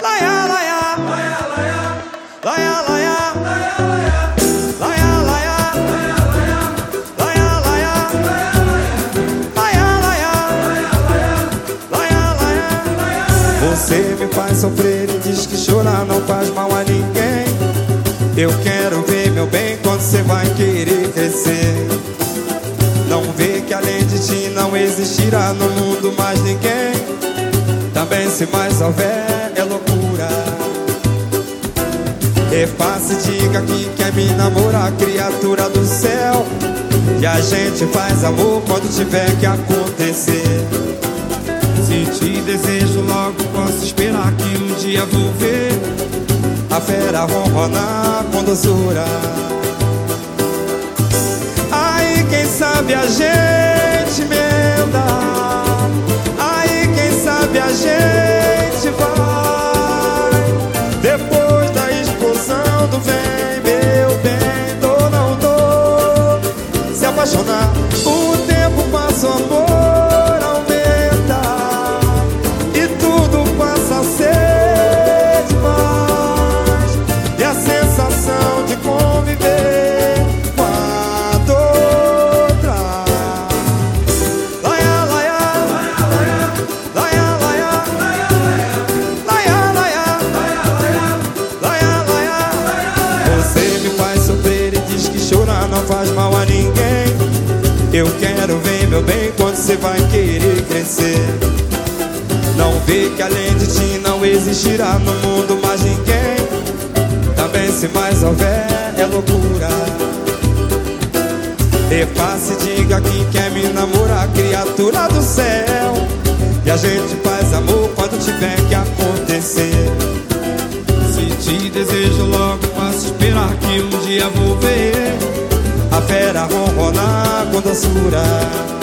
laia, laia, laia, laia, laia, laia, laia. Você me faz sofrer e diz que chorar não faz mal a ninguém. Eu quero ver, meu bem, quando você vai querer crescer. Não vê que além de ti não existirá no mundo mais ninguém. Também se mais houver é loucura. Repasse, diga que quer me namorar, criatura do céu. E a gente faz amor quando tiver que acontecer. Se te desejo logo, posso esperar que um dia vou ver a fera ronronar com doçura. Aí quem sabe a gente não faz mal a ninguém. Eu quero ver meu bem quando você vai querer crescer. Não vê que além de ti não existirá no mundo mais ninguém. Também se mais houver é loucura. Repasse, diga que quer me namorar, criatura do céu. E a gente faz amor quando tiver doçura.